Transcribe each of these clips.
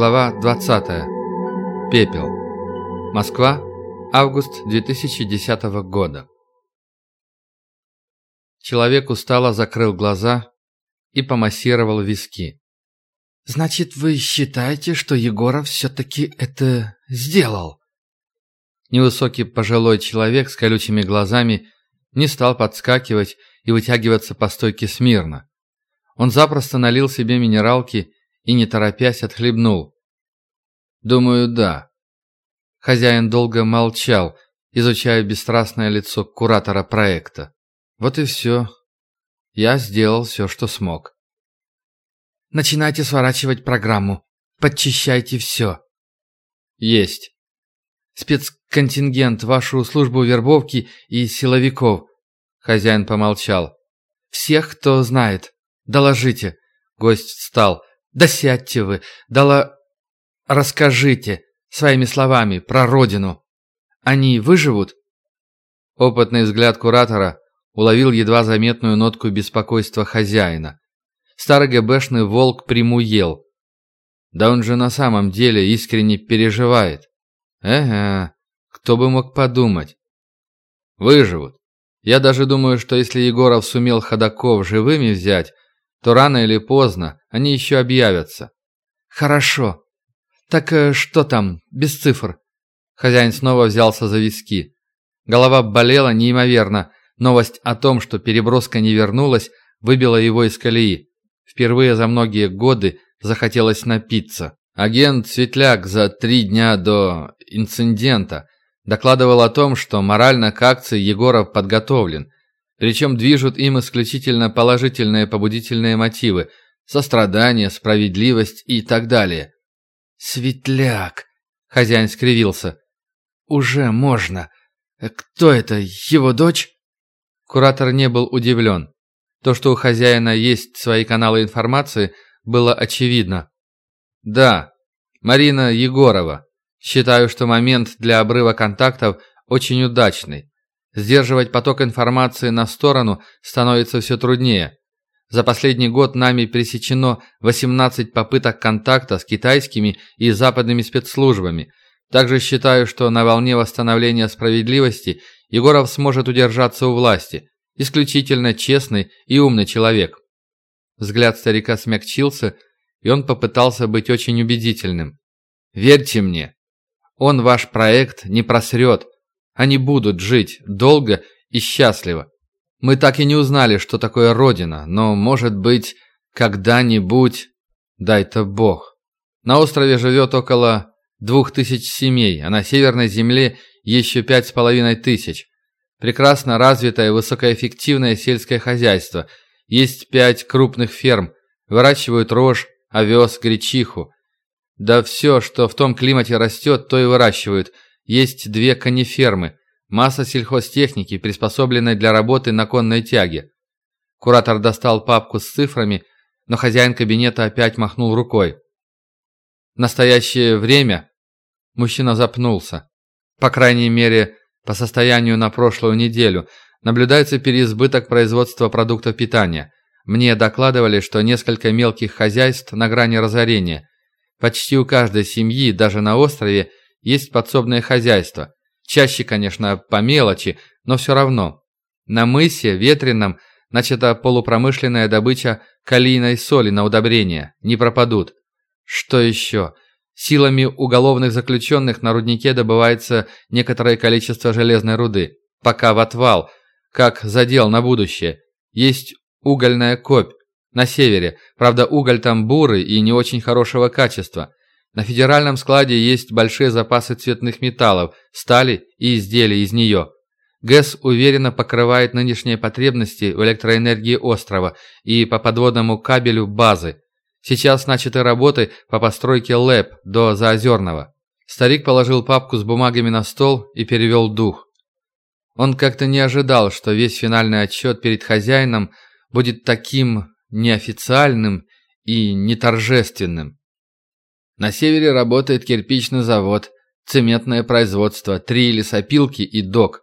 Глава 20. Пепел. Москва. Август 2010 года. Человек устало закрыл глаза и помассировал виски. «Значит, вы считаете, что Егоров все-таки это сделал?» Невысокий пожилой человек с колючими глазами не стал подскакивать и вытягиваться по стойке смирно. Он запросто налил себе минералки и, не торопясь, отхлебнул. «Думаю, да». Хозяин долго молчал, изучая бесстрастное лицо куратора проекта. «Вот и все. Я сделал все, что смог». «Начинайте сворачивать программу. Подчищайте все». «Есть». «Спецконтингент, вашу службу вербовки и силовиков». Хозяин помолчал. «Всех, кто знает. Доложите». Гость встал. Да сядьте вы, дала... Расскажите своими словами про родину. Они выживут?» Опытный взгляд куратора уловил едва заметную нотку беспокойства хозяина. Старый ГБшный волк примуел. Да он же на самом деле искренне переживает. Ага, кто бы мог подумать. Выживут. Я даже думаю, что если Егоров сумел ходаков живыми взять, то рано или поздно они еще объявятся. Хорошо. Так э, что там, без цифр? Хозяин снова взялся за виски. Голова болела неимоверно. Новость о том, что переброска не вернулась, выбила его из колеи. Впервые за многие годы захотелось напиться. Агент Светляк за три дня до инцидента докладывал о том, что морально к акции Егоров подготовлен – причем движут им исключительно положительные побудительные мотивы – сострадание, справедливость и так далее. «Светляк!» – хозяин скривился. «Уже можно. Кто это, его дочь?» Куратор не был удивлен. То, что у хозяина есть свои каналы информации, было очевидно. «Да, Марина Егорова. Считаю, что момент для обрыва контактов очень удачный. Сдерживать поток информации на сторону становится все труднее. За последний год нами пресечено 18 попыток контакта с китайскими и западными спецслужбами. Также считаю, что на волне восстановления справедливости Егоров сможет удержаться у власти. Исключительно честный и умный человек. Взгляд старика смягчился, и он попытался быть очень убедительным. «Верьте мне, он ваш проект не просрет, они будут жить долго и счастливо. Мы так и не узнали, что такое Родина, но, может быть, когда-нибудь... Дай-то Бог. На острове живет около двух тысяч семей, а на Северной Земле еще пять с половиной тысяч. Прекрасно развитое высокоэффективное сельское хозяйство. Есть пять крупных ферм. Выращивают рожь, овес, гречиху. Да все, что в том климате растет, то и выращивают – есть две конифермы, масса сельхозтехники, приспособленной для работы на конной тяге. Куратор достал папку с цифрами, но хозяин кабинета опять махнул рукой. В настоящее время мужчина запнулся. По крайней мере, по состоянию на прошлую неделю наблюдается переизбыток производства продуктов питания. Мне докладывали, что несколько мелких хозяйств на грани разорения. Почти у каждой семьи, даже на острове, есть подсобное хозяйство. Чаще, конечно, по мелочи, но все равно. На мысе, ветреном, начата полупромышленная добыча калийной соли на удобрение. Не пропадут. Что еще? Силами уголовных заключенных на руднике добывается некоторое количество железной руды. Пока в отвал, как задел на будущее. Есть угольная копь на севере. Правда, уголь там бурый и не очень хорошего качества. На федеральном складе есть большие запасы цветных металлов, стали и изделий из нее. ГЭС уверенно покрывает нынешние потребности в электроэнергии острова и по подводному кабелю базы. Сейчас начаты работы по постройке ЛЭП до Заозерного. Старик положил папку с бумагами на стол и перевел дух. Он как-то не ожидал, что весь финальный отчет перед хозяином будет таким неофициальным и неторжественным. На севере работает кирпичный завод, цементное производство, три лесопилки и док.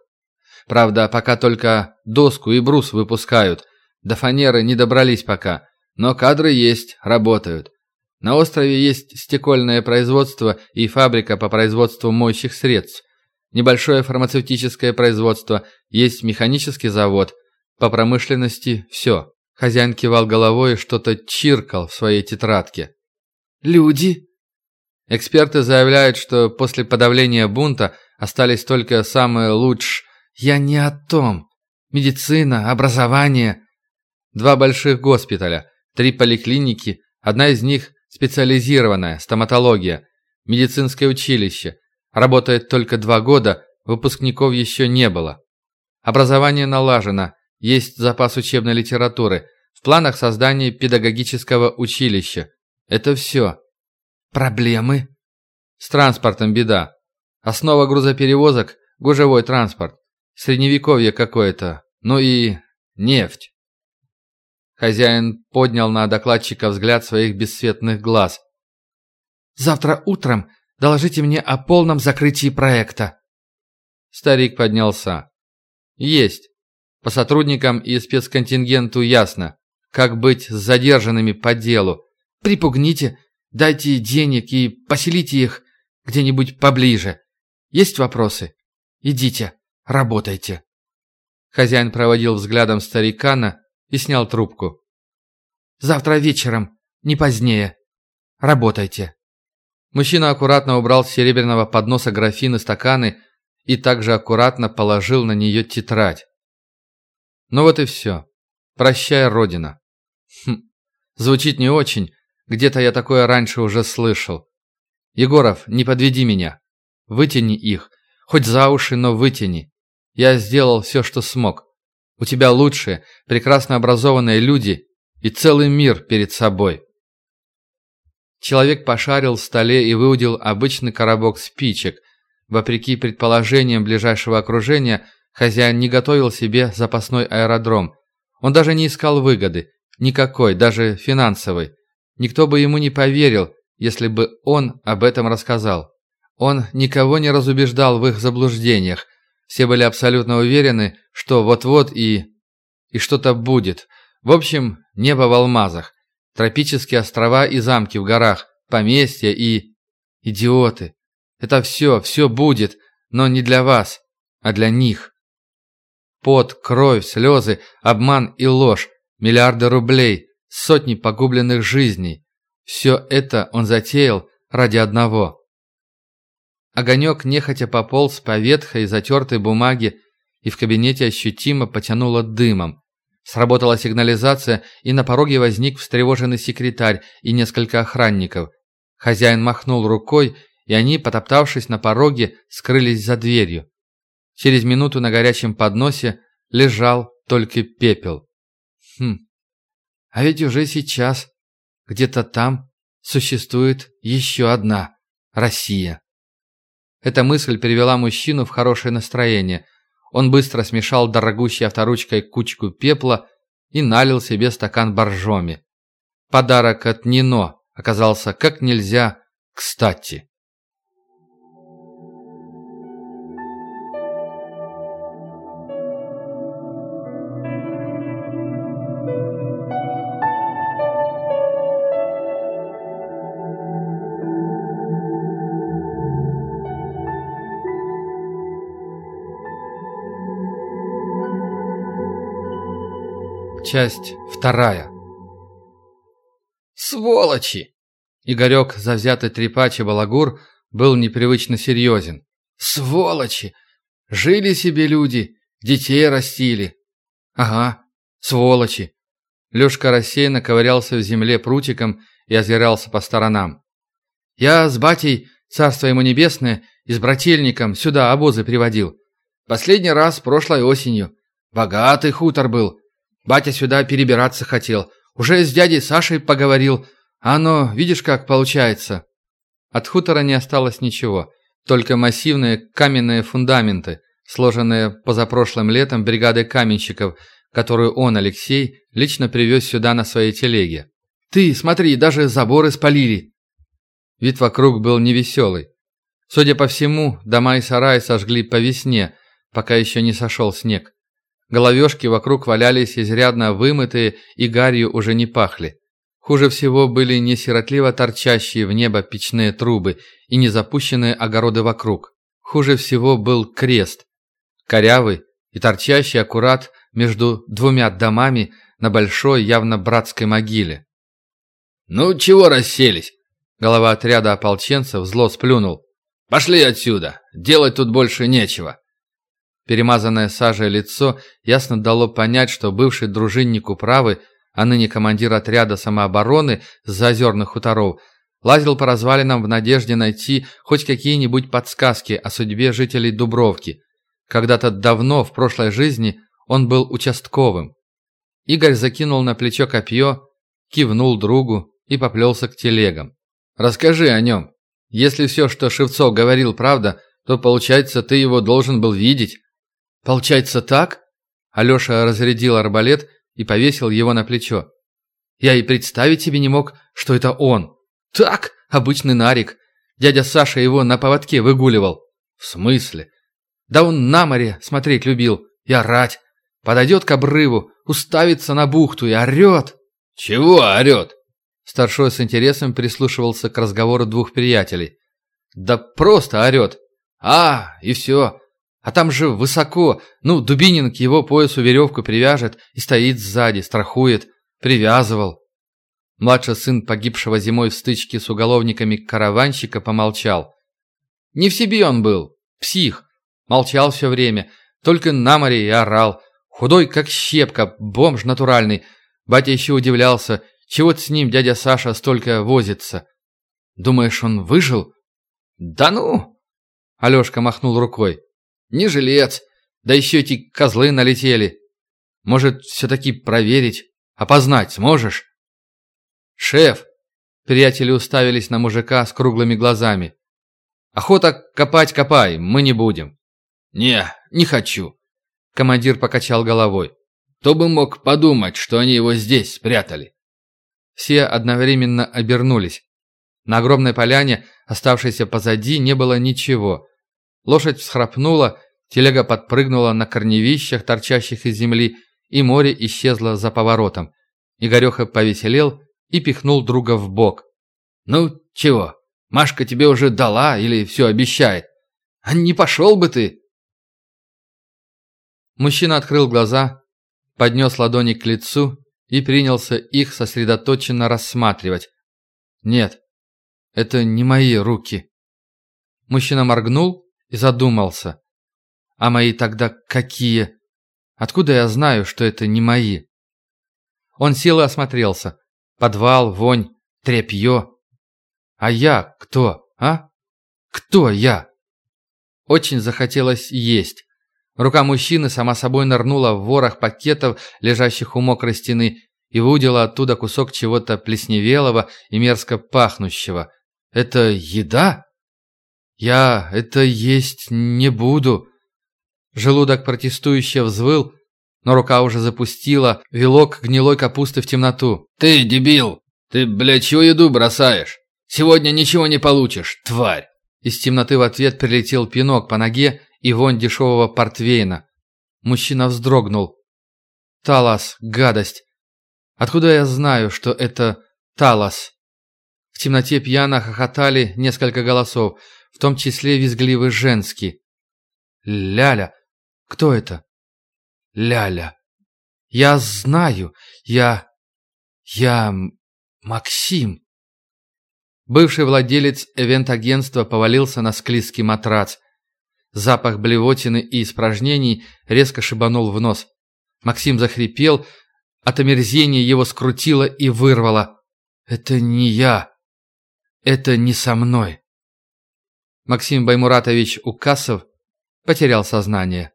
Правда, пока только доску и брус выпускают. До фанеры не добрались пока. Но кадры есть, работают. На острове есть стекольное производство и фабрика по производству моющих средств. Небольшое фармацевтическое производство, есть механический завод. По промышленности все. Хозяин кивал головой и что-то чиркал в своей тетрадке. «Люди?» Эксперты заявляют, что после подавления бунта остались только самые лучшие. «Я не о том. Медицина, образование». Два больших госпиталя, три поликлиники, одна из них специализированная, стоматология, медицинское училище. Работает только два года, выпускников еще не было. Образование налажено, есть запас учебной литературы, в планах создания педагогического училища. Это все. Проблемы? С транспортом беда. Основа грузоперевозок – гужевой транспорт. Средневековье какое-то. Ну и нефть. Хозяин поднял на докладчика взгляд своих бесцветных глаз. «Завтра утром доложите мне о полном закрытии проекта». Старик поднялся. «Есть. По сотрудникам и спецконтингенту ясно. Как быть с задержанными по делу? Припугните, дайте денег и поселите их где-нибудь поближе. Есть вопросы? Идите, работайте». Хозяин проводил взглядом старикана и снял трубку. «Завтра вечером, не позднее. Работайте». Мужчина аккуратно убрал с серебряного подноса графины стаканы и также аккуратно положил на нее тетрадь. Ну вот и все. Прощай, Родина. Хм, звучит не очень. Где-то я такое раньше уже слышал. Егоров, не подведи меня. Вытяни их. Хоть за уши, но вытяни. Я сделал все, что смог. У тебя лучшие, прекрасно образованные люди и целый мир перед собой. Человек пошарил в столе и выудил обычный коробок спичек. Вопреки предположениям ближайшего окружения, хозяин не готовил себе запасной аэродром. Он даже не искал выгоды. Никакой, даже финансовой. Никто бы ему не поверил, если бы он об этом рассказал. Он никого не разубеждал в их заблуждениях. Все были абсолютно уверены, что вот-вот и... и что-то будет. В общем, небо в алмазах. Тропические острова и замки в горах, поместья и... Идиоты. Это все, все будет, но не для вас, а для них. Пот, кровь, слезы, обман и ложь, миллиарды рублей, сотни погубленных жизней. Все это он затеял ради одного. Огонек нехотя пополз по ветхой затертой бумаге и в кабинете ощутимо потянуло дымом. Сработала сигнализация, и на пороге возник встревоженный секретарь и несколько охранников. Хозяин махнул рукой, и они, потоптавшись на пороге, скрылись за дверью. Через минуту на горячем подносе лежал только пепел. Хм, а ведь уже сейчас, где-то там, существует еще одна Россия. Эта мысль привела мужчину в хорошее настроение – он быстро смешал дорогущей авторучкой кучку пепла и налил себе стакан боржоми. Подарок от Нино оказался как нельзя кстати. Часть вторая. «Сволочи!» Игорек, завзятый трепач и балагур, был непривычно серьезен. «Сволочи! Жили себе люди, детей растили!» «Ага, сволочи!» Лешка рассеянно ковырялся в земле прутиком и озирался по сторонам. «Я с батей, царство ему небесное, и с брательником сюда обозы приводил. Последний раз прошлой осенью. Богатый хутор был, Батя сюда перебираться хотел. Уже с дядей Сашей поговорил. А оно, видишь, как получается». От хутора не осталось ничего, только массивные каменные фундаменты, сложенные позапрошлым летом бригадой каменщиков, которую он, Алексей, лично привез сюда на своей телеге. «Ты, смотри, даже заборы спалили!» Вид вокруг был невеселый. Судя по всему, дома и сараи сожгли по весне, пока еще не сошел снег. Головешки вокруг валялись изрядно вымытые и гарью уже не пахли. Хуже всего были не сиротливо торчащие в небо печные трубы и не запущенные огороды вокруг. Хуже всего был крест. Корявый и торчащий аккурат между двумя домами на большой, явно братской могиле. «Ну, чего расселись?» Голова отряда ополченцев зло сплюнул. «Пошли отсюда! Делать тут больше нечего!» Перемазанное сажей лицо ясно дало понять, что бывший дружинник управы, а ныне командир отряда самообороны с заозерных хуторов, лазил по развалинам в надежде найти хоть какие-нибудь подсказки о судьбе жителей Дубровки. Когда-то давно, в прошлой жизни, он был участковым. Игорь закинул на плечо копье, кивнул другу и поплелся к телегам. «Расскажи о нем. Если все, что Шевцов говорил, правда, то, получается, ты его должен был видеть». «Получается так?» Алеша разрядил арбалет и повесил его на плечо. «Я и представить себе не мог, что это он. Так, обычный нарик. Дядя Саша его на поводке выгуливал». «В смысле?» «Да он на море смотреть любил и орать. Подойдет к обрыву, уставится на бухту и орет». «Чего орет?» Старшой с интересом прислушивался к разговору двух приятелей. «Да просто орет. А, и все. А там же высоко. Ну, Дубинин к его поясу веревку привяжет и стоит сзади, страхует. Привязывал». Младший сын погибшего зимой в стычке с уголовниками караванщика помолчал. Не в себе он был, псих. Молчал все время, только на море и орал. Худой, как щепка, бомж натуральный. Батя еще удивлялся, чего с ним дядя Саша столько возится? Думаешь, он выжил? Да ну! Алешка махнул рукой. Не жилец, да еще эти козлы налетели. Может, все-таки проверить, опознать сможешь? Шеф! Приятели уставились на мужика с круглыми глазами. Охота копать копай, мы не будем. Не, не хочу. Командир покачал головой. Кто бы мог подумать, что они его здесь спрятали? Все одновременно обернулись. На огромной поляне, оставшейся позади, не было ничего. Лошадь всхрапнула, телега подпрыгнула на корневищах, торчащих из земли, и море исчезло за поворотом. Игореха повеселел и пихнул друга в бок. «Ну, чего? Машка тебе уже дала или все обещает? А не пошел бы ты!» Мужчина открыл глаза, поднес ладони к лицу и принялся их сосредоточенно рассматривать. «Нет, это не мои руки». Мужчина моргнул и задумался. «А мои тогда какие? Откуда я знаю, что это не мои?» Он сел и осмотрелся. Подвал, вонь, тряпье. А я кто, а? Кто я? Очень захотелось есть. Рука мужчины сама собой нырнула в ворох пакетов, лежащих у мокрой стены, и выудила оттуда кусок чего-то плесневелого и мерзко пахнущего. «Это еда?» «Я это есть не буду». Желудок протестующе взвыл, но рука уже запустила вилок гнилой капусты в темноту. «Ты, дебил! Ты, блядь, чего еду бросаешь? Сегодня ничего не получишь, тварь!» Из темноты в ответ прилетел пинок по ноге, и вонь дешевого портвейна. Мужчина вздрогнул. «Талас, гадость! Откуда я знаю, что это Талас?» В темноте пьяно хохотали несколько голосов, в том числе визгливый женский. «Ляля! Кто это?» «Ляля! Я знаю! Я... я... Максим!» Бывший владелец эвент-агентства повалился на склизкий матрац. Запах блевотины и испражнений резко шибанул в нос. Максим захрипел, от омерзения его скрутило и вырвало. «Это не я. Это не со мной». Максим Баймуратович Укасов потерял сознание.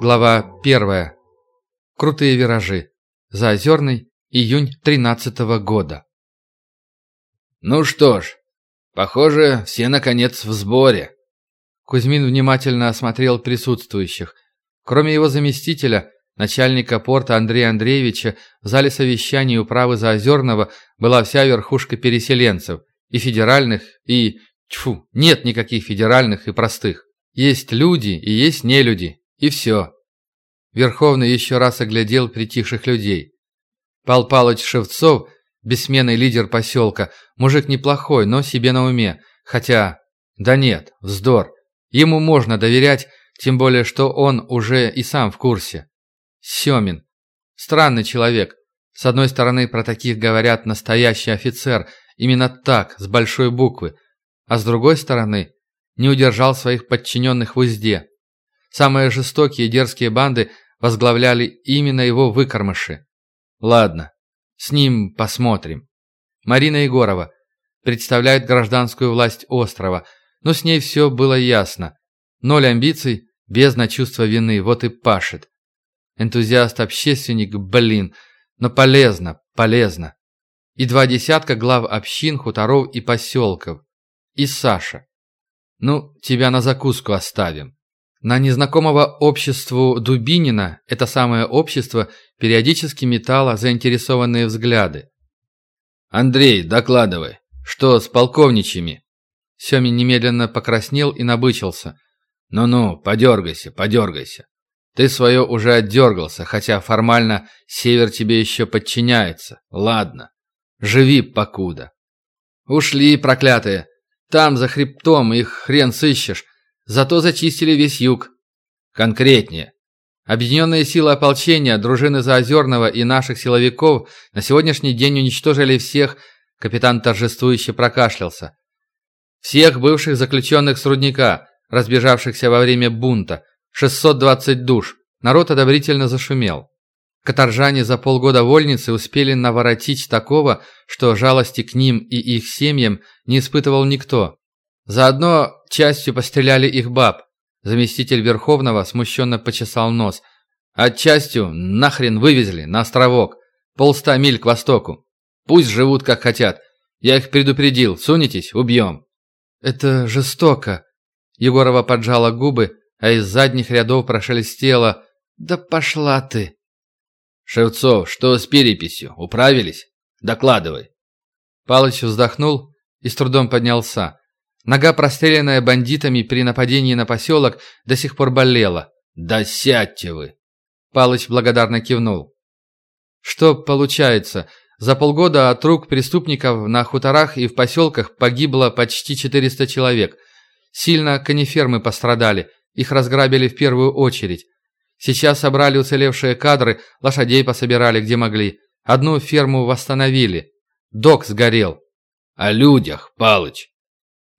Глава первая. Крутые виражи. Заозерный, июнь тринадцатого года. Ну что ж, похоже, все наконец в сборе. Кузьмин внимательно осмотрел присутствующих. Кроме его заместителя, начальника порта Андрея Андреевича, в зале совещаний управы Заозерного была вся верхушка переселенцев, и федеральных, и... Тьфу, нет никаких федеральных и простых. Есть люди и есть нелюди, и все. Верховный еще раз оглядел притихших людей. Пал Палыч Шевцов, бессменный лидер поселка, мужик неплохой, но себе на уме, хотя... Да нет, вздор. Ему можно доверять, тем более, что он уже и сам в курсе. Семин. Странный человек. С одной стороны, про таких говорят настоящий офицер, именно так, с большой буквы. А с другой стороны, не удержал своих подчиненных в узде. Самые жестокие дерзкие банды возглавляли именно его выкормыши. Ладно, с ним посмотрим. Марина Егорова представляет гражданскую власть острова, но с ней все было ясно. Ноль амбиций, бездна чувства вины, вот и пашет. Энтузиаст-общественник, блин, но полезно, полезно. И два десятка глав общин, хуторов и поселков. И Саша. Ну, тебя на закуску оставим. На незнакомого обществу Дубинина это самое общество периодически метало заинтересованные взгляды. «Андрей, докладывай, что с полковничьими?» Семин немедленно покраснел и набычился. «Ну-ну, подергайся, подергайся. Ты свое уже отдергался, хотя формально север тебе еще подчиняется. Ладно, живи покуда». «Ушли, проклятые. Там, за хребтом, их хрен сыщешь. Зато зачистили весь юг». «Конкретнее». Объединенные силы ополчения, дружины Заозерного и наших силовиков на сегодняшний день уничтожили всех, капитан торжествующе прокашлялся. Всех бывших заключенных с рудника, разбежавшихся во время бунта. 620 душ. Народ одобрительно зашумел. Каторжане за полгода вольницы успели наворотить такого, что жалости к ним и их семьям не испытывал никто. Заодно частью постреляли их баб. Заместитель Верховного смущенно почесал нос. А частью нахрен вывезли на островок. Полста миль к востоку. Пусть живут как хотят. Я их предупредил. Сунетесь – убьем. «Это жестоко!» Егорова поджала губы, а из задних рядов прошелестело «Да пошла ты!» «Шевцов, что с переписью? Управились? Докладывай!» Палыч вздохнул и с трудом поднялся. Нога, простреленная бандитами при нападении на поселок, до сих пор болела. «Да сядьте вы!» Палыч благодарно кивнул. «Что получается? За полгода от рук преступников на хуторах и в поселках погибло почти 400 человек. Сильно конифермы пострадали, их разграбили в первую очередь. Сейчас собрали уцелевшие кадры, лошадей пособирали где могли. Одну ферму восстановили. Док сгорел. О людях, Палыч.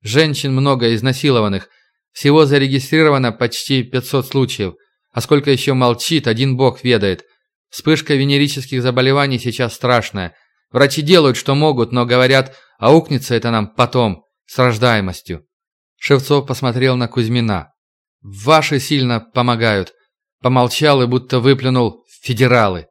Женщин много изнасилованных. Всего зарегистрировано почти 500 случаев. А сколько еще молчит, один бог ведает. Вспышка венерических заболеваний сейчас страшная. Врачи делают, что могут, но говорят, аукнется это нам потом, с рождаемостью. Шевцов посмотрел на Кузьмина. «Ваши сильно помогают». Помолчал и будто выплюнул «федералы».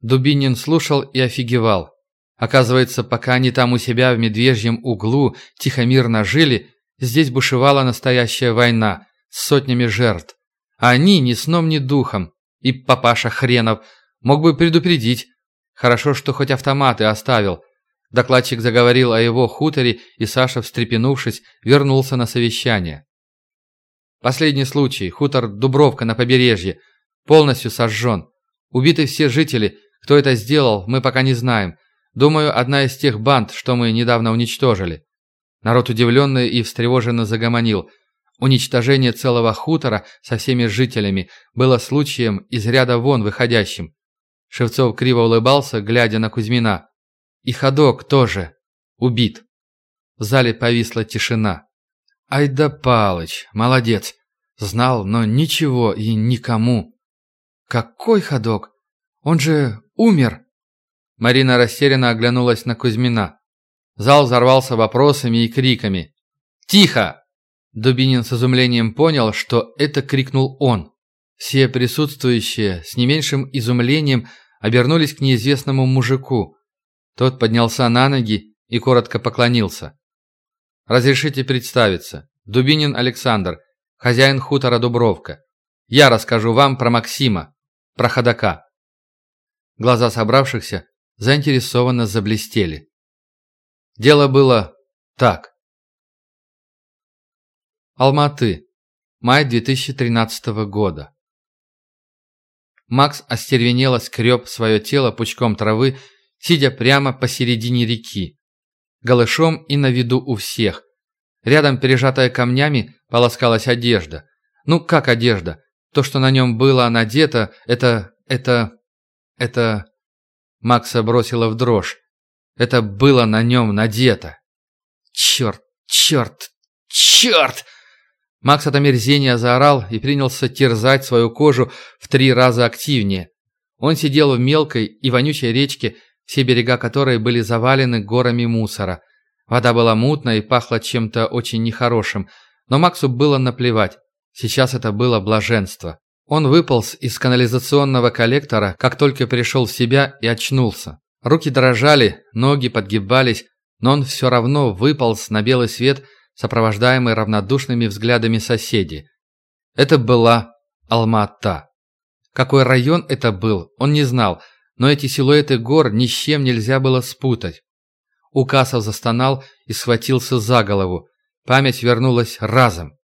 Дубинин слушал и офигевал. Оказывается, пока они там у себя в медвежьем углу тихо-мирно жили, здесь бушевала настоящая война с сотнями жертв. А они ни сном, ни духом. И папаша хренов Мог бы предупредить. Хорошо, что хоть автоматы оставил. Докладчик заговорил о его хуторе, и Саша, встрепенувшись, вернулся на совещание. Последний случай. Хутор Дубровка на побережье. Полностью сожжен. Убиты все жители. Кто это сделал, мы пока не знаем. Думаю, одна из тех банд, что мы недавно уничтожили. Народ удивленный и встревоженно загомонил. Уничтожение целого хутора со всеми жителями было случаем из ряда вон выходящим. Шевцов криво улыбался, глядя на Кузьмина. И ходок тоже убит. В зале повисла тишина. Ай да Палыч, молодец. Знал, но ничего и никому. Какой ходок? Он же умер. Марина растерянно оглянулась на Кузьмина. Зал взорвался вопросами и криками. «Тихо!» Дубинин с изумлением понял, что это крикнул он. Все присутствующие с не меньшим изумлением обернулись к неизвестному мужику. Тот поднялся на ноги и коротко поклонился. «Разрешите представиться. Дубинин Александр, хозяин хутора Дубровка. Я расскажу вам про Максима, про ходока». Глаза собравшихся заинтересованно заблестели. Дело было так. Алматы. Май 2013 года. Макс остервенело скреб свое тело пучком травы, сидя прямо посередине реки. Голышом и на виду у всех. Рядом, пережатая камнями, полоскалась одежда. Ну, как одежда? То, что на нем было надето, это... это... это... Макса бросила в дрожь. Это было на нем надето. Черт, черт, черт! Макс от омерзения заорал и принялся терзать свою кожу в три раза активнее. Он сидел в мелкой и вонючей речке, все берега которой были завалены горами мусора. Вода была мутной и пахла чем-то очень нехорошим, но Максу было наплевать. Сейчас это было блаженство. Он выполз из канализационного коллектора, как только пришел в себя и очнулся. Руки дрожали, ноги подгибались, но он все равно выполз на белый свет, сопровождаемый равнодушными взглядами соседей. Это была Алма-Ата. Какой район это был, он не знал, но эти силуэты гор ни с чем нельзя было спутать. Укасов застонал и схватился за голову. Память вернулась разом.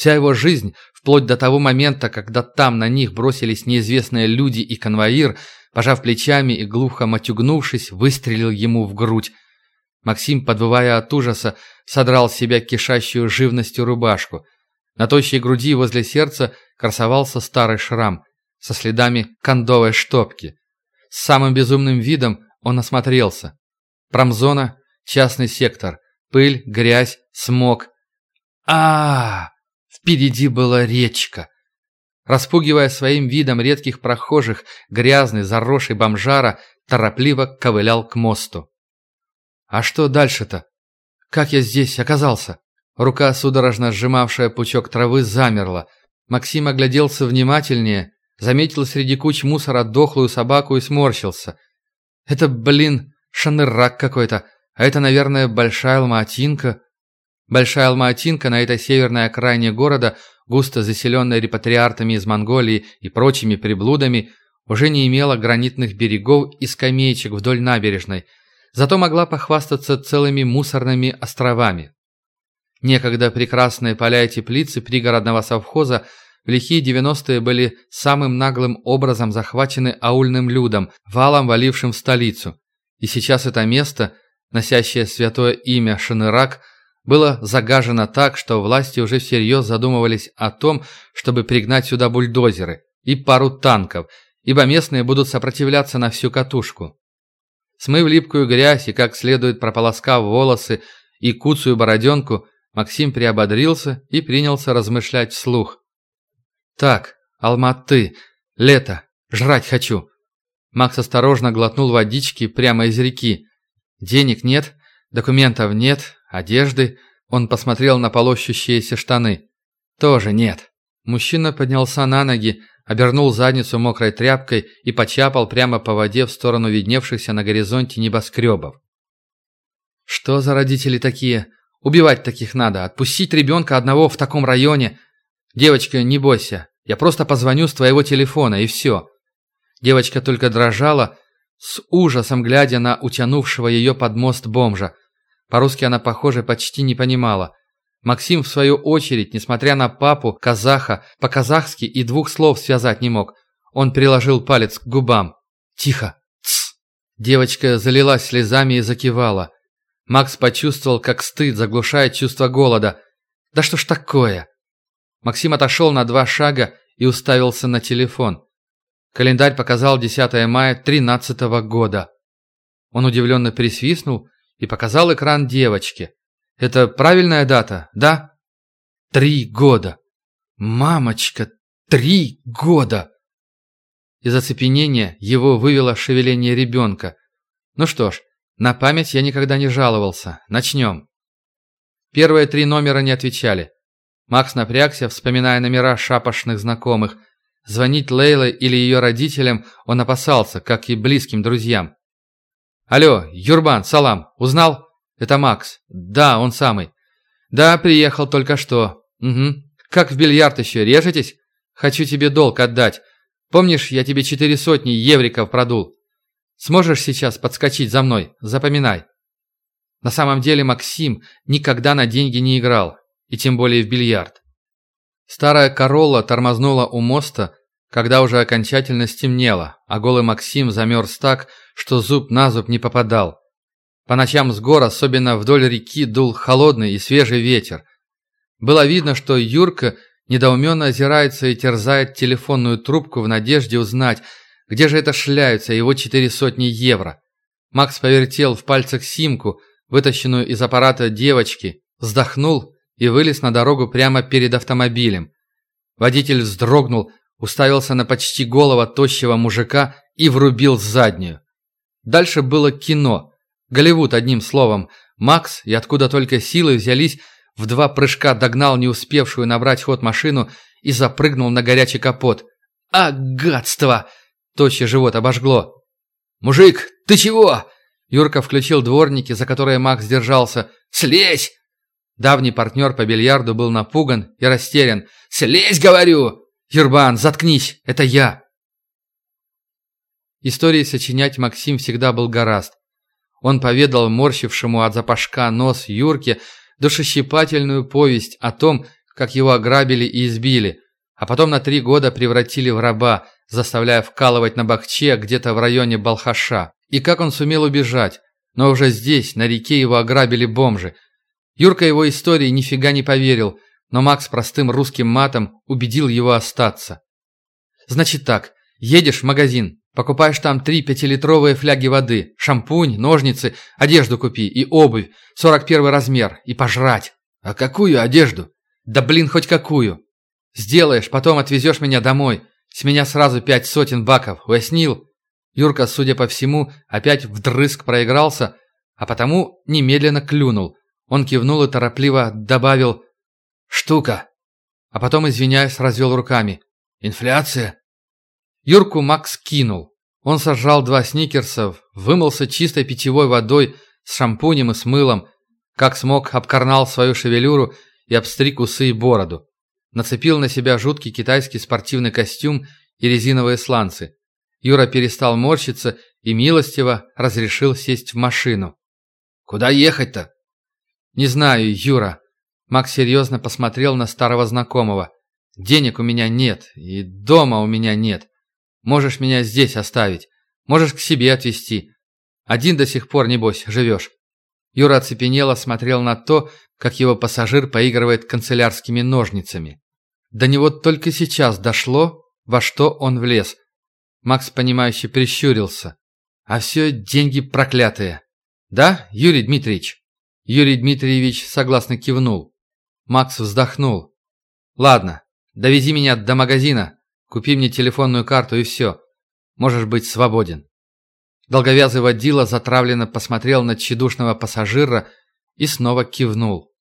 Вся его жизнь, вплоть до того момента, когда там на них бросились неизвестные люди и конвоир, пожав плечами и глухо матюгнувшись, выстрелил ему в грудь. Максим, подвывая от ужаса, содрал с себя кишащую живностью рубашку. На тощей груди возле сердца красовался старый шрам со следами кондовой штопки. С самым безумным видом он осмотрелся. Промзона, частный сектор, пыль, грязь, смог. а, -а, -а Впереди была речка. Распугивая своим видом редких прохожих, грязный, заросший бомжара торопливо ковылял к мосту. «А что дальше-то? Как я здесь оказался?» Рука, судорожно сжимавшая пучок травы, замерла. Максим огляделся внимательнее, заметил среди куч мусора дохлую собаку и сморщился. «Это, блин, шанырак какой-то, а это, наверное, большая алматинка». Большая Алма-Атинка на этой северной окраине города, густо заселенная репатриартами из Монголии и прочими приблудами, уже не имела гранитных берегов и скамеечек вдоль набережной, зато могла похвастаться целыми мусорными островами. Некогда прекрасные поля и теплицы пригородного совхоза в лихие 90-е были самым наглым образом захвачены аульным людом, валом валившим в столицу. И сейчас это место, носящее святое имя Шанырак, было загажено так, что власти уже всерьез задумывались о том, чтобы пригнать сюда бульдозеры и пару танков, ибо местные будут сопротивляться на всю катушку. Смыв липкую грязь и как следует прополоскав волосы и куцую бороденку, Максим приободрился и принялся размышлять вслух. «Так, Алматы, лето, жрать хочу». Макс осторожно глотнул водички прямо из реки. «Денег нет, документов нет, Одежды он посмотрел на полощущиеся штаны. Тоже нет. Мужчина поднялся на ноги, обернул задницу мокрой тряпкой и почапал прямо по воде в сторону видневшихся на горизонте небоскребов. «Что за родители такие? Убивать таких надо, отпустить ребенка одного в таком районе. Девочка, не бойся, я просто позвоню с твоего телефона, и все». Девочка только дрожала, с ужасом глядя на утянувшего ее под мост бомжа. По-русски она, похоже, почти не понимала. Максим, в свою очередь, несмотря на папу, казаха, по-казахски и двух слов связать не мог. Он приложил палец к губам. «Тихо! Тсс!» Девочка залилась слезами и закивала. Макс почувствовал, как стыд заглушает чувство голода. «Да что ж такое?» Максим отошел на два шага и уставился на телефон. Календарь показал 10 мая 13 года. Он удивленно присвистнул и показал экран девочке. «Это правильная дата, да?» «Три года! Мамочка, три года!» Из оцепенения его вывело шевеление ребенка. «Ну что ж, на память я никогда не жаловался. Начнем». Первые три номера не отвечали. Макс напрягся, вспоминая номера шапошных знакомых. Звонить Лейле или ее родителям он опасался, как и близким друзьям. «Алло, Юрбан, салам, узнал?» «Это Макс. Да, он самый. Да, приехал только что. Угу. Как в бильярд еще режетесь? Хочу тебе долг отдать. Помнишь, я тебе четыре сотни евриков продул? Сможешь сейчас подскочить за мной? Запоминай. На самом деле Максим никогда на деньги не играл, и тем более в бильярд. Старая Королла тормознула у моста, когда уже окончательно стемнело, а голый Максим замерз так, что зуб на зуб не попадал. По ночам с гор, особенно вдоль реки, дул холодный и свежий ветер. Было видно, что Юрка недоуменно озирается и терзает телефонную трубку в надежде узнать, где же это шляются его четыре сотни евро. Макс повертел в пальцах симку, вытащенную из аппарата девочки, вздохнул и вылез на дорогу прямо перед автомобилем. Водитель вздрогнул, уставился на почти голого тощего мужика и врубил заднюю. Дальше было кино. Голливуд, одним словом. Макс, и откуда только силы взялись, в два прыжка догнал не успевшую набрать ход машину и запрыгнул на горячий капот. «А, гадство!» Тощий живот обожгло. «Мужик, ты чего?» Юрка включил дворники, за которые Макс держался. «Слезь!» Давний партнер по бильярду был напуган и растерян. «Слезь, говорю!» «Юрбан, заткнись! Это я!» Истории сочинять Максим всегда был гораст. Он поведал морщившему от запашка нос Юрке душещипательную повесть о том, как его ограбили и избили, а потом на три года превратили в раба, заставляя вкалывать на бахче где-то в районе Балхаша. И как он сумел убежать, но уже здесь, на реке, его ограбили бомжи. Юрка его истории нифига не поверил – но Макс простым русским матом убедил его остаться. «Значит так, едешь в магазин, покупаешь там три пятилитровые фляги воды, шампунь, ножницы, одежду купи и обувь, 41 размер, и пожрать». «А какую одежду?» «Да блин, хоть какую!» «Сделаешь, потом отвезешь меня домой. С меня сразу пять сотен баков, уяснил?» Юрка, судя по всему, опять вдрызг проигрался, а потому немедленно клюнул. Он кивнул и торопливо добавил «Штука!» А потом, извиняясь, развел руками. «Инфляция?» Юрку Макс кинул. Он сожрал два сникерсов, вымылся чистой питьевой водой с шампунем и с мылом, как смог обкорнал свою шевелюру и обстриг усы и бороду. Нацепил на себя жуткий китайский спортивный костюм и резиновые сланцы. Юра перестал морщиться и милостиво разрешил сесть в машину. «Куда ехать-то?» «Не знаю, Юра», Макс серьезно посмотрел на старого знакомого. «Денег у меня нет, и дома у меня нет. Можешь меня здесь оставить, можешь к себе отвезти. Один до сих пор, небось, живешь». Юра оцепенело смотрел на то, как его пассажир поигрывает канцелярскими ножницами. До него только сейчас дошло, во что он влез. Макс, понимающе прищурился. «А все деньги проклятые». «Да, Юрий Дмитриевич?» Юрий Дмитриевич согласно кивнул. Макс вздохнул. «Ладно, довези меня до магазина, купи мне телефонную карту и все. Можешь быть свободен». Долговязый водила затравленно посмотрел на тщедушного пассажира и снова кивнул.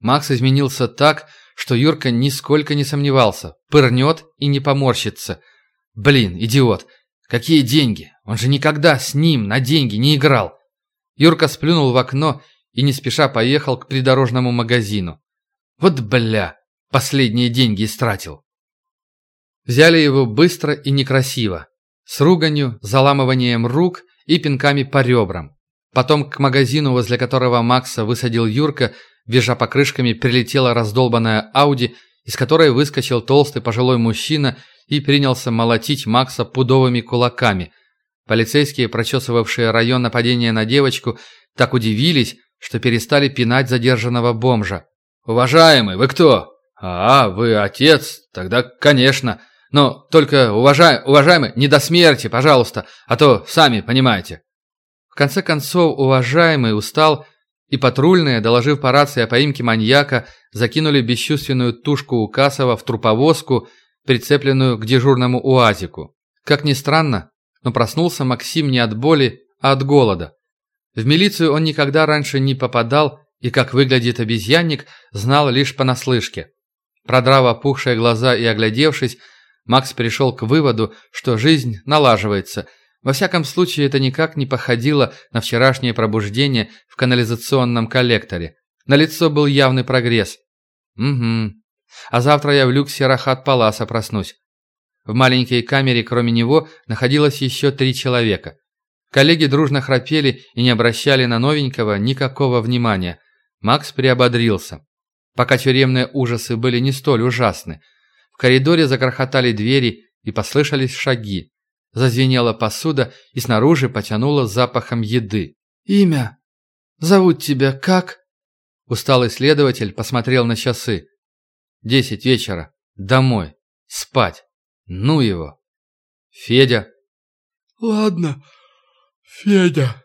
Макс изменился так, что Юрка нисколько не сомневался. Пырнет и не поморщится. Блин, идиот. Какие деньги? Он же никогда с ним на деньги не играл. Юрка сплюнул в окно и не спеша поехал к придорожному магазину. Вот бля, последние деньги истратил. Взяли его быстро и некрасиво. С руганью, заламыванием рук и пинками по ребрам. Потом к магазину, возле которого Макса высадил Юрка, визжа покрышками, прилетела раздолбанная Ауди, из которой выскочил толстый пожилой мужчина и принялся молотить Макса пудовыми кулаками. Полицейские, прочесывавшие район нападения на девочку, так удивились, что перестали пинать задержанного бомжа. «Уважаемый, вы кто?» «А, вы отец? Тогда, конечно. Но только, уважай, уважаемый, не до смерти, пожалуйста, а то сами понимаете». В конце концов, уважаемый устал, и патрульные, доложив по рации о поимке маньяка, закинули бесчувственную тушку Укасова в труповозку, прицепленную к дежурному УАЗику. Как ни странно, но проснулся Максим не от боли, а от голода. В милицию он никогда раньше не попадал и как выглядит обезьянник, знал лишь понаслышке. Продрав опухшие глаза и оглядевшись, Макс пришел к выводу, что жизнь налаживается. Во всяком случае, это никак не походило на вчерашнее пробуждение в канализационном коллекторе. На лицо был явный прогресс. Угу. А завтра я в люксе Рахат Паласа проснусь. В маленькой камере, кроме него, находилось еще три человека. Коллеги дружно храпели и не обращали на новенького никакого внимания. Макс приободрился. Пока тюремные ужасы были не столь ужасны. В коридоре загрохотали двери и послышались шаги. Зазвенела посуда и снаружи потянуло запахом еды. «Имя? Зовут тебя как?» Усталый следователь посмотрел на часы. «Десять вечера. Домой. Спать. Ну его. Федя». «Ладно, Федя.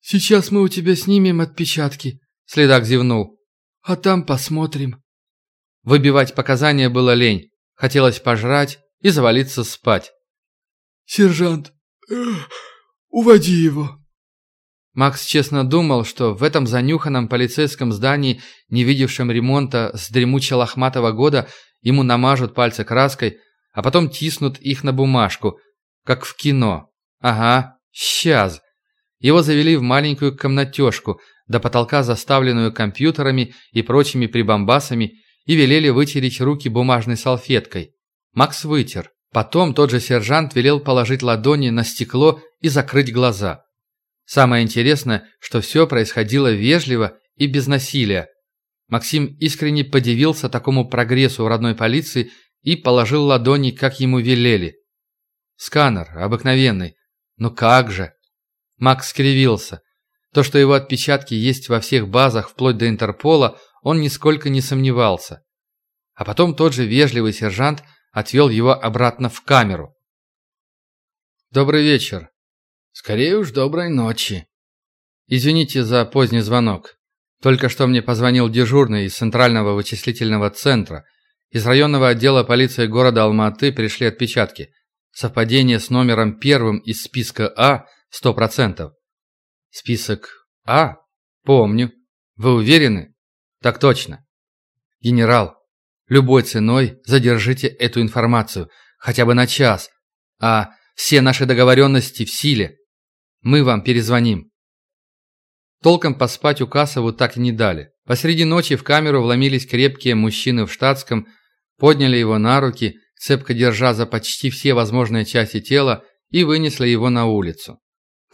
Сейчас мы у тебя снимем отпечатки», — следак зевнул. «А там посмотрим». Выбивать показания было лень. Хотелось пожрать и завалиться спать. «Сержант, уводи его». Макс честно думал, что в этом занюханном полицейском здании, не видевшем ремонта с дремуче-лохматого года, ему намажут пальцы краской, а потом тиснут их на бумажку, как в кино. Ага, сейчас. Его завели в маленькую комнатежку, до потолка заставленную компьютерами и прочими прибамбасами, и велели вытереть руки бумажной салфеткой. Макс вытер. Потом тот же сержант велел положить ладони на стекло и закрыть глаза. Самое интересное, что все происходило вежливо и без насилия. Максим искренне подивился такому прогрессу в родной полиции и положил ладони, как ему велели. Сканер, обыкновенный. Ну как же? Макс скривился. То, что его отпечатки есть во всех базах, вплоть до Интерпола, он нисколько не сомневался. А потом тот же вежливый сержант – отвел его обратно в камеру. «Добрый вечер. Скорее уж, доброй ночи. Извините за поздний звонок. Только что мне позвонил дежурный из Центрального вычислительного центра. Из районного отдела полиции города Алматы пришли отпечатки. Совпадение с номером первым из списка А – сто процентов. Список А? Помню. Вы уверены? Так точно. Генерал, Любой ценой задержите эту информацию, хотя бы на час. А все наши договоренности в силе. Мы вам перезвоним. Толком поспать у Касову так и не дали. Посреди ночи в камеру вломились крепкие мужчины в штатском, подняли его на руки, цепко держа за почти все возможные части тела, и вынесли его на улицу.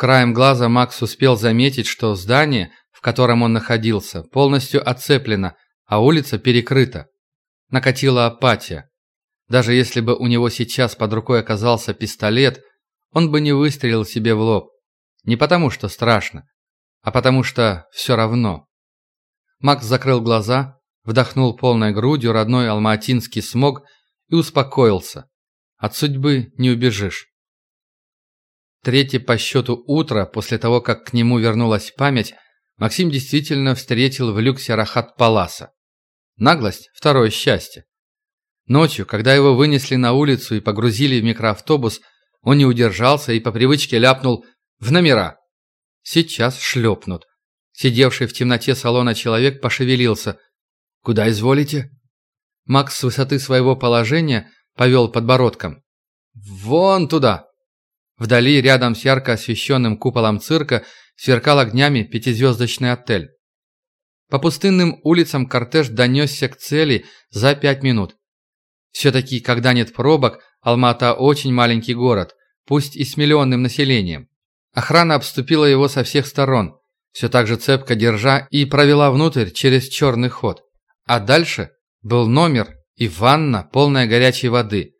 Краем глаза Макс успел заметить, что здание, в котором он находился, полностью оцеплено, а улица перекрыта. Накатила апатия. Даже если бы у него сейчас под рукой оказался пистолет, он бы не выстрелил себе в лоб. Не потому что страшно, а потому что все равно. Макс закрыл глаза, вдохнул полной грудью родной алматинский смог и успокоился. От судьбы не убежишь. Третье по счету утро, после того, как к нему вернулась память, Максим действительно встретил в люксе Рахат Паласа. Наглость – второе счастье. Ночью, когда его вынесли на улицу и погрузили в микроавтобус, он не удержался и по привычке ляпнул «в номера». Сейчас шлепнут. Сидевший в темноте салона человек пошевелился. «Куда изволите?» Макс с высоты своего положения повел подбородком. «Вон туда!» Вдали, рядом с ярко освещенным куполом цирка, сверкал огнями пятизвездочный отель. По пустынным улицам кортеж донесся к цели за пять минут. Все-таки, когда нет пробок, Алмата очень маленький город, пусть и с миллионным населением. Охрана обступила его со всех сторон, все так же цепко держа и провела внутрь через черный ход. А дальше был номер и ванна, полная горячей воды.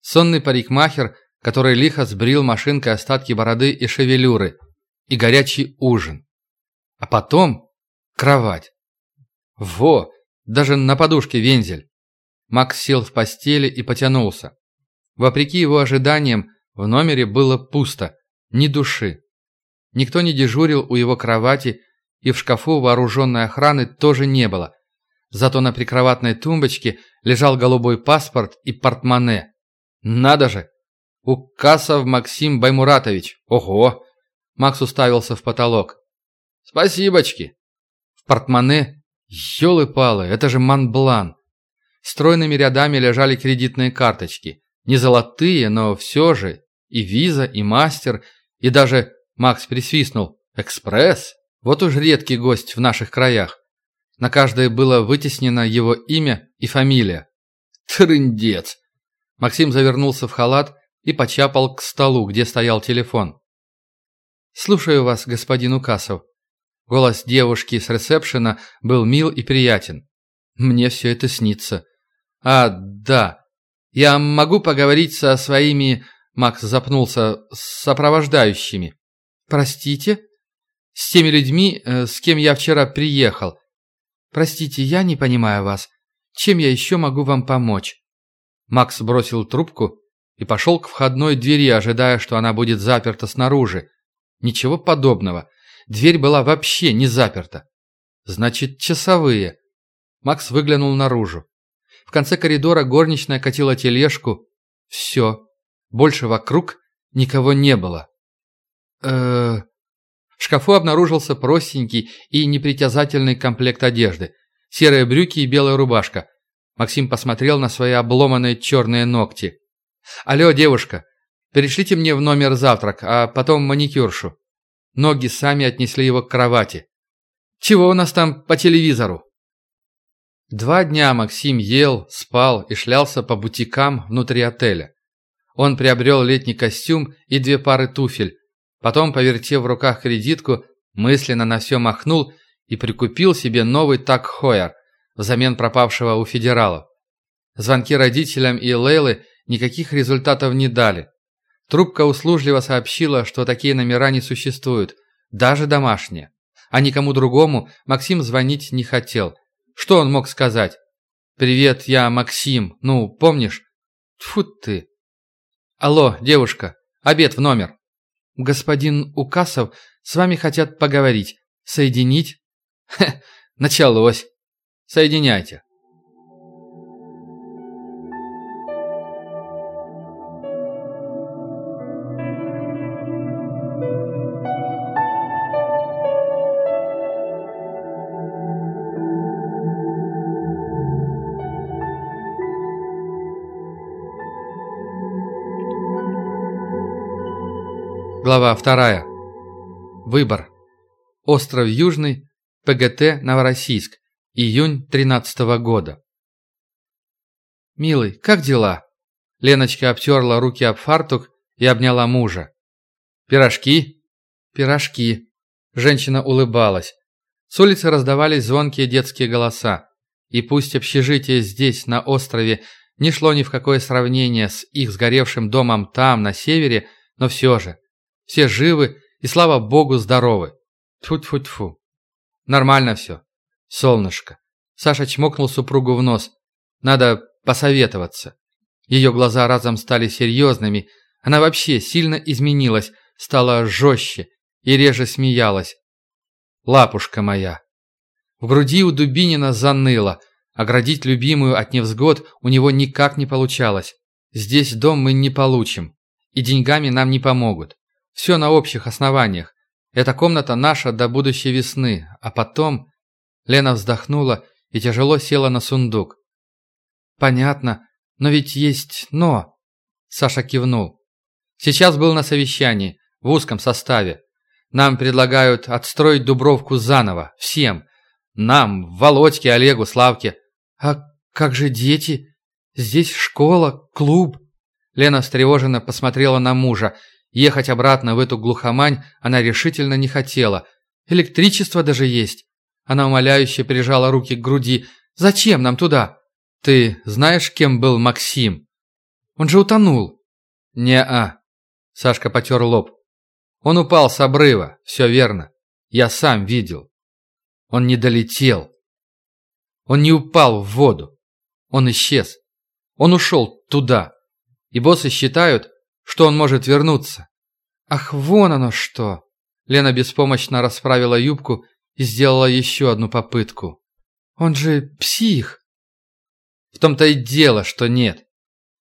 Сонный парикмахер, который лихо сбрил машинкой остатки бороды и шевелюры. И горячий ужин. А потом Кровать. Во! Даже на подушке вензель. Макс сел в постели и потянулся. Вопреки его ожиданиям, в номере было пусто, ни души. Никто не дежурил у его кровати, и в шкафу вооруженной охраны тоже не было. Зато на прикроватной тумбочке лежал голубой паспорт и портмоне. Надо же! Укасов Максим Баймуратович. Ого! Макс уставился в потолок. Спасибочки портмоне. Ёлы-палы, это же Манблан. Стройными рядами лежали кредитные карточки. Не золотые, но все же. И виза, и мастер, и даже, Макс присвистнул, экспресс. Вот уж редкий гость в наших краях. На каждой было вытеснено его имя и фамилия. Трындец. Максим завернулся в халат и почапал к столу, где стоял телефон. «Слушаю вас, господин Укасов». Голос девушки с ресепшена был мил и приятен. «Мне все это снится». «А, да. Я могу поговорить со своими...» Макс запнулся. «Сопровождающими». «Простите?» «С теми людьми, э, с кем я вчера приехал». «Простите, я не понимаю вас. Чем я еще могу вам помочь?» Макс бросил трубку и пошел к входной двери, ожидая, что она будет заперта снаружи. Ничего подобного. Дверь была вообще не заперта. Значит, часовые. Макс выглянул наружу. В конце коридора горничная катила тележку. Все. Больше вокруг никого не было. э В шкафу обнаружился простенький и непритязательный комплект одежды. Серые брюки и белая рубашка. Максим посмотрел на свои обломанные черные ногти. «Алло, девушка, перешлите мне в номер завтрак, а потом маникюршу». Ноги сами отнесли его к кровати. «Чего у нас там по телевизору?» Два дня Максим ел, спал и шлялся по бутикам внутри отеля. Он приобрел летний костюм и две пары туфель. Потом, повертев в руках кредитку, мысленно на все махнул и прикупил себе новый так Хойер взамен пропавшего у федералов. Звонки родителям и Лейлы никаких результатов не дали. Трубка услужливо сообщила, что такие номера не существуют, даже домашние. А никому другому Максим звонить не хотел. Что он мог сказать? «Привет, я Максим. Ну, помнишь?» Тьфу ты. «Алло, девушка, обед в номер». «Господин Укасов, с вами хотят поговорить. Соединить?» «Хе, началось. Соединяйте». Глава вторая. Выбор. Остров Южный, ПГТ Новороссийск. Июнь 13 -го года. «Милый, как дела?» Леночка обтерла руки об фартук и обняла мужа. «Пирожки?» «Пирожки». Женщина улыбалась. С улицы раздавались звонкие детские голоса. И пусть общежитие здесь, на острове, не шло ни в какое сравнение с их сгоревшим домом там, на севере, но все же – все живы и, слава богу, здоровы. Тьфу-тьфу-тьфу. Нормально все. Солнышко. Саша чмокнул супругу в нос. Надо посоветоваться. Ее глаза разом стали серьезными. Она вообще сильно изменилась, стала жестче и реже смеялась. Лапушка моя. В груди у Дубинина заныло. Оградить любимую от невзгод у него никак не получалось. Здесь дом мы не получим. И деньгами нам не помогут. Все на общих основаниях. Эта комната наша до будущей весны, а потом...» Лена вздохнула и тяжело села на сундук. «Понятно, но ведь есть «но». Саша кивнул. «Сейчас был на совещании, в узком составе. Нам предлагают отстроить Дубровку заново, всем. Нам, Володьке, Олегу, Славке. А как же дети? Здесь школа, клуб». Лена встревоженно посмотрела на мужа Ехать обратно в эту глухомань она решительно не хотела. Электричество даже есть. Она умоляюще прижала руки к груди. «Зачем нам туда?» «Ты знаешь, кем был Максим?» «Он же утонул». «Не-а». Сашка потер лоб. «Он упал с обрыва, все верно. Я сам видел. Он не долетел. Он не упал в воду. Он исчез. Он ушел туда. И боссы считают, что он может вернуться. Ах, вон оно что! Лена беспомощно расправила юбку и сделала еще одну попытку. Он же псих. В том-то и дело, что нет.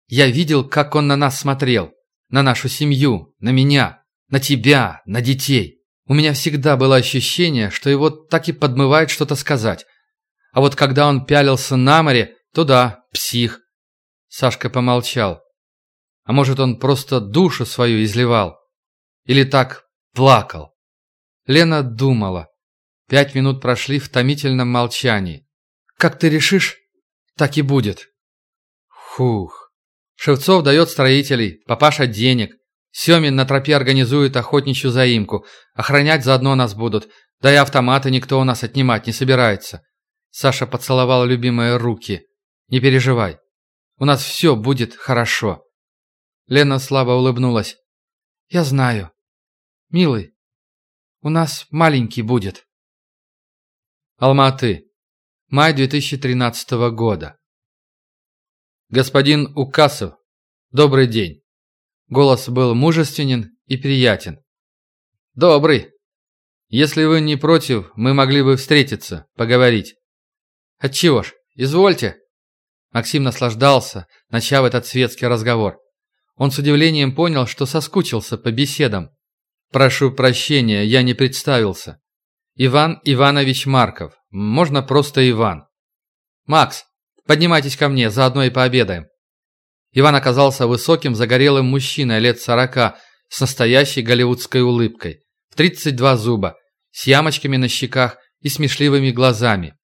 Я видел, как он на нас смотрел. На нашу семью, на меня, на тебя, на детей. У меня всегда было ощущение, что его так и подмывает что-то сказать. А вот когда он пялился на море, то да, псих. Сашка помолчал. А может, он просто душу свою изливал? Или так плакал? Лена думала. Пять минут прошли в томительном молчании. «Как ты решишь, так и будет». Фух. Шевцов дает строителей, папаша денег. Семин на тропе организует охотничью заимку. Охранять заодно нас будут. Да и автоматы никто у нас отнимать не собирается. Саша поцеловал любимые руки. Не переживай. У нас все будет хорошо. Лена слабо улыбнулась. Я знаю. Милый, у нас маленький будет. Алматы. Май 2013 года. «Господин Укасов, добрый день». Голос был мужественен и приятен. «Добрый. Если вы не против, мы могли бы встретиться, поговорить». «Отчего ж, извольте». Максим наслаждался, начав этот светский разговор. Он с удивлением понял, что соскучился по беседам. «Прошу прощения, я не представился. Иван Иванович Марков. Можно просто Иван». «Макс, Поднимайтесь ко мне, заодно и пообедаем». Иван оказался высоким, загорелым мужчиной лет сорока, с настоящей голливудской улыбкой, в 32 зуба, с ямочками на щеках и смешливыми глазами.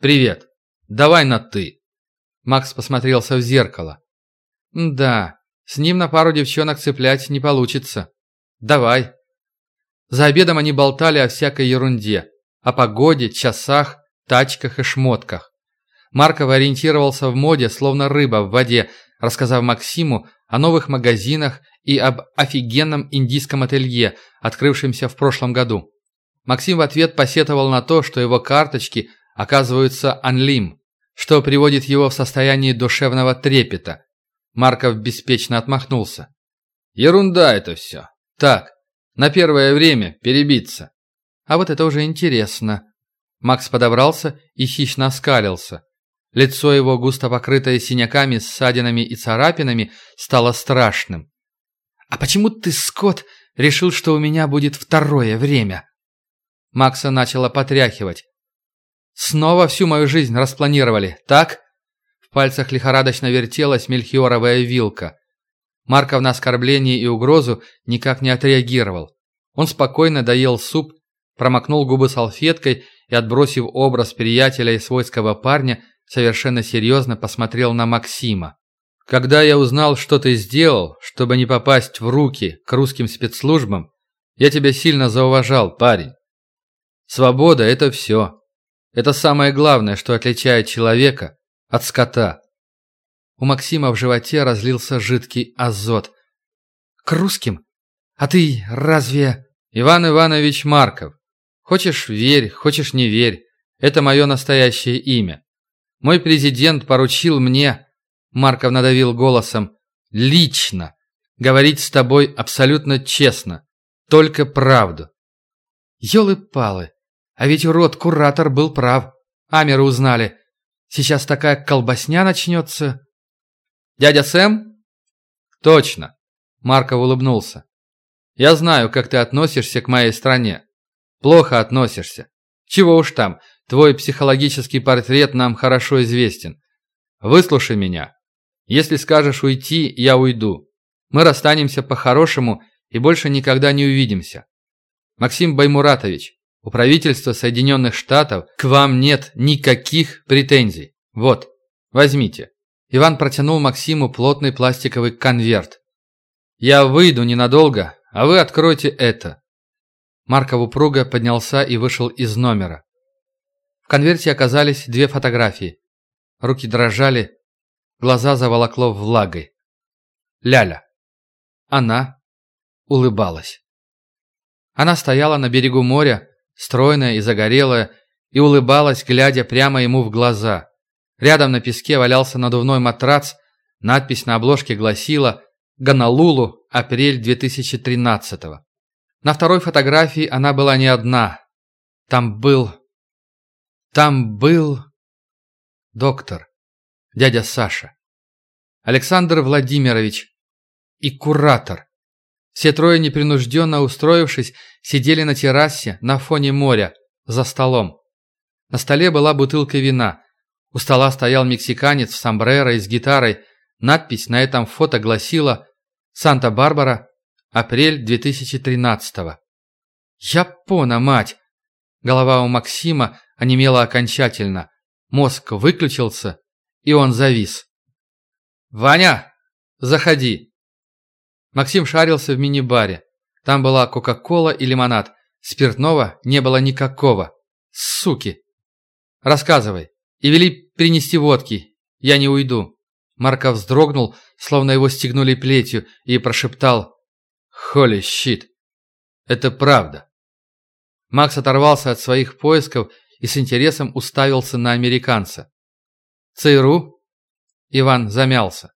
«Привет. Давай на «ты». Макс посмотрелся в зеркало. «Да, с ним на пару девчонок цеплять не получится. Давай». За обедом они болтали о всякой ерунде. О погоде, часах, тачках и шмотках. Марков ориентировался в моде, словно рыба в воде, рассказав Максиму о новых магазинах и об офигенном индийском ателье, открывшемся в прошлом году. Максим в ответ посетовал на то, что его карточки оказываются анлим, что приводит его в состояние душевного трепета. Марков беспечно отмахнулся. «Ерунда это все. Так, на первое время перебиться». «А вот это уже интересно». Макс подобрался и хищно оскалился. Лицо его, густо покрытое синяками, ссадинами и царапинами, стало страшным. «А почему ты, Скотт, решил, что у меня будет второе время?» Макса начала потряхивать. «Снова всю мою жизнь распланировали, так?» В пальцах лихорадочно вертелась мельхиоровая вилка. Марков на оскорбление и угрозу никак не отреагировал. Он спокойно доел суп, промокнул губы салфеткой и, отбросив образ приятеля и свойского парня, совершенно серьезно посмотрел на Максима. «Когда я узнал, что ты сделал, чтобы не попасть в руки к русским спецслужбам, я тебя сильно зауважал, парень. Свобода – это все. Это самое главное, что отличает человека от скота». У Максима в животе разлился жидкий азот. «К русским? А ты разве...» «Иван Иванович Марков. Хочешь – верь, хочешь – не верь. Это мое настоящее имя. Мой президент поручил мне, Марков надавил голосом, лично говорить с тобой абсолютно честно, только правду. Ёлы-палы, а ведь урод-куратор был прав. Амеры узнали. Сейчас такая колбасня начнется. Дядя Сэм? Точно. Марков улыбнулся. Я знаю, как ты относишься к моей стране. Плохо относишься. Чего уж там, Твой психологический портрет нам хорошо известен. Выслушай меня. Если скажешь уйти, я уйду. Мы расстанемся по-хорошему и больше никогда не увидимся. Максим Баймуратович, у правительства Соединенных Штатов к вам нет никаких претензий. Вот, возьмите. Иван протянул Максиму плотный пластиковый конверт. Я выйду ненадолго, а вы откройте это. Марков упруго поднялся и вышел из номера конверте оказались две фотографии. Руки дрожали, глаза заволокло влагой. Ляля. Она улыбалась. Она стояла на берегу моря, стройная и загорелая, и улыбалась, глядя прямо ему в глаза. Рядом на песке валялся надувной матрац, надпись на обложке гласила «Гонолулу, апрель 2013-го». На второй фотографии она была не одна. Там был там был доктор, дядя Саша, Александр Владимирович и куратор. Все трое, непринужденно устроившись, сидели на террасе на фоне моря, за столом. На столе была бутылка вина. У стола стоял мексиканец в сомбреро и с гитарой. Надпись на этом фото гласила «Санта-Барбара, апрель 2013-го». «Япона, мать!» Голова у Максима онемела окончательно. Мозг выключился, и он завис. «Ваня, заходи!» Максим шарился в мини-баре. Там была кока-кола и лимонад. Спиртного не было никакого. Суки! Рассказывай. И вели принести водки. Я не уйду. Марков вздрогнул, словно его стегнули плетью, и прошептал «Холи щит!» «Это правда!» Макс оторвался от своих поисков и с интересом уставился на американца. «ЦРУ?» Иван замялся.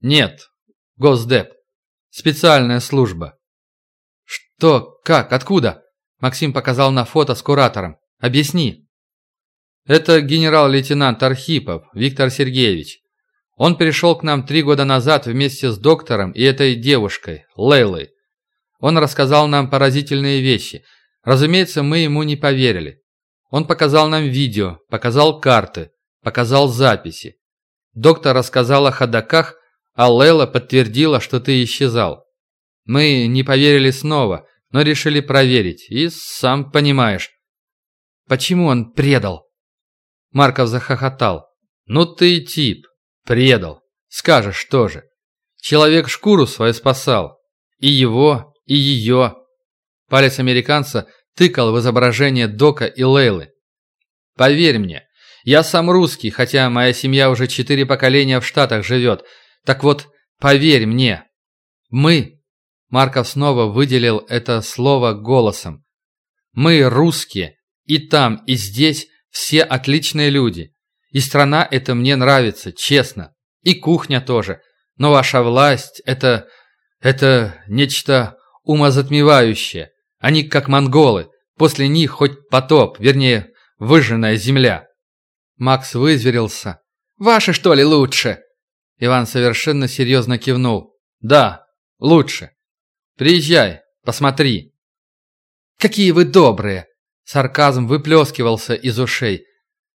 «Нет, Госдеп. Специальная служба». «Что? Как? Откуда?» Максим показал на фото с куратором. «Объясни». «Это генерал-лейтенант Архипов Виктор Сергеевич. Он перешел к нам три года назад вместе с доктором и этой девушкой, Лейлой. Он рассказал нам поразительные вещи. Разумеется, мы ему не поверили. Он показал нам видео, показал карты, показал записи. Доктор рассказал о ходаках, а Лейла подтвердила, что ты исчезал. Мы не поверили снова, но решили проверить, и сам понимаешь. Почему он предал? Марков захохотал. Ну ты тип, предал. Скажешь тоже. Человек шкуру свою спасал. И его, и ее. Палец американца тыкал в изображение Дока и Лейлы. Поверь мне, я сам русский, хотя моя семья уже четыре поколения в Штатах живет. Так вот, поверь мне, мы, Марков снова выделил это слово голосом, мы русские, и там, и здесь все отличные люди. И страна эта мне нравится, честно. И кухня тоже. Но ваша власть – это... это нечто умозатмевающее. Они как монголы. После них хоть потоп, вернее, выжженная земля. Макс вызверился. «Ваши, что ли, лучше?» Иван совершенно серьезно кивнул. «Да, лучше. Приезжай, посмотри». «Какие вы добрые!» Сарказм выплескивался из ушей.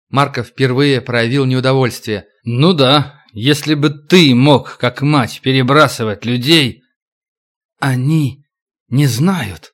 Марков впервые проявил неудовольствие. «Ну да, если бы ты мог, как мать, перебрасывать людей...» «Они не знают»,